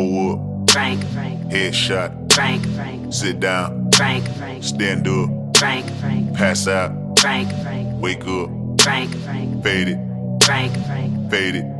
a up. Frank, Frank. Headshot. Frank, Frank. Sit down. Frank, Frank. Stand up. Frank, Frank. Pass out. Frank, Frank. Wake up. Frank, Frank. it. Frank, Frank. it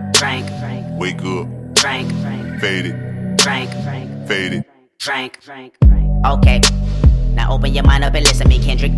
Frank, Frank, Wake up. Frank, Frank, Fade it. Frank, Frank, Fade it. Frank, Frank, Frank. Okay, now open your mind up and listen to me, Kendrick.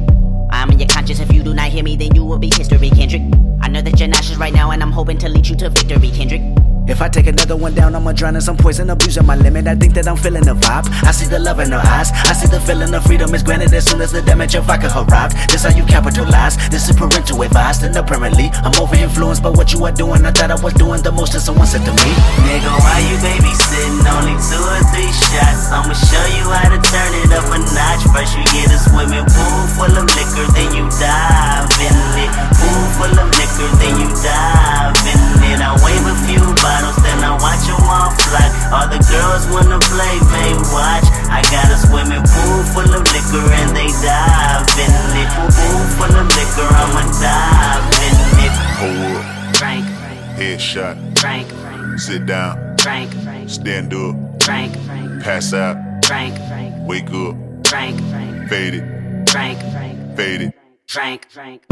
I'm in your conscience. If you do not hear me, then you will be history, Kendrick. I know that you're nauseous right now, and I'm hoping to lead you to victory, Kendrick. If I take another one down, I'ma drown in some poison, abusing my limit. I think that I'm feeling the vibe. I see the love in her eyes. I see the feeling of freedom is granted as soon as the damage of vodka arrived. This how you capitalize. This is parental advice. and apparently I'm over influenced by what you are doing. I thought I was doing the most, and someone said to me, Nigga, why you babysitting? Frank, Headshot. Frank, Frank, Sit down. Frank, Frank, Stand up. Frank, Frank, Pass out. Frank, Frank, Wake up. Frank, Frank, Fade it. Frank, Frank, Fade it. Frank, Frank.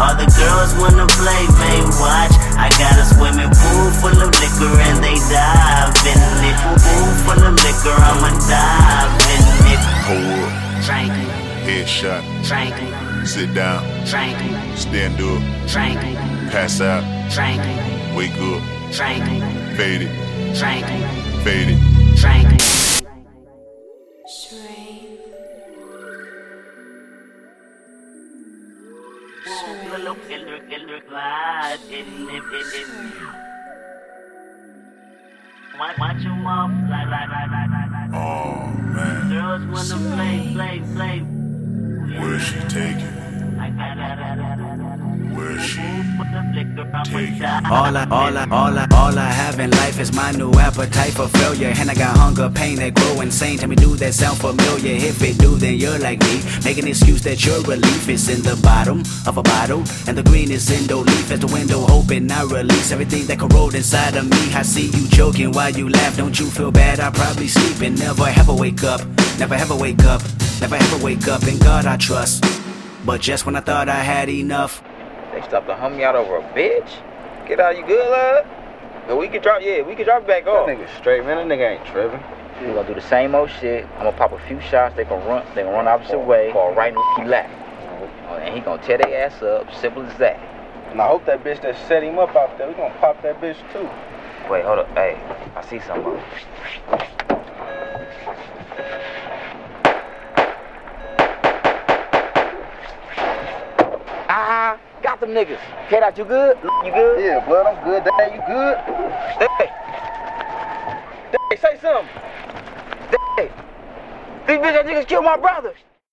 All the girls wanna play, they watch. I got a swimming pool full of liquor and they dive in it. Pool, full of liquor, I'ma dive in it. Hold up. Frank, Headshot. Frank, Sit down. Frank, Stand up. Frank, Pass out. Frank, Wake up. Frank, Fade it. Frank, Fade it. Watch them. Oh man. Girls wanna play, play, play. Where's she taking? I got Where's she taking? All I, all I, all I, all I have in life is my new appetite for failure. And I got hunger, pain that grow insane. Tell me, do that sound familiar? If it do, then you're like me. Make an excuse that your relief is in the bottom of a bottle. And the green is in the leaf at the window open. I release everything that corrode inside of me. I see you joking while you laugh. Don't you feel bad? I probably sleep and never ever wake up. Never ever wake up. Never ever wake up. In God I trust. But just when I thought I had enough. To hum me out over a bitch. Get out, you good, lad? No, we can drop, yeah, we can drop it back off. That nigga straight, man. That nigga ain't tripping. We gonna do the same old shit. I'm gonna pop a few shots. They gonna run. They gonna run opposite oh, way. Call right in the lap. And he gonna tear their ass up. Simple as that. And I hope that bitch that set him up out there, we gonna pop that bitch too. Wait, hold up. Hey, I see something. Niggas. K out, you good? You good? Yeah, blood, I'm good. Dad, you good? Hey, hey, say something. Hey, these bitch ass niggas killed my brother.